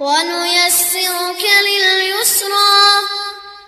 ونيسرك لليسرى.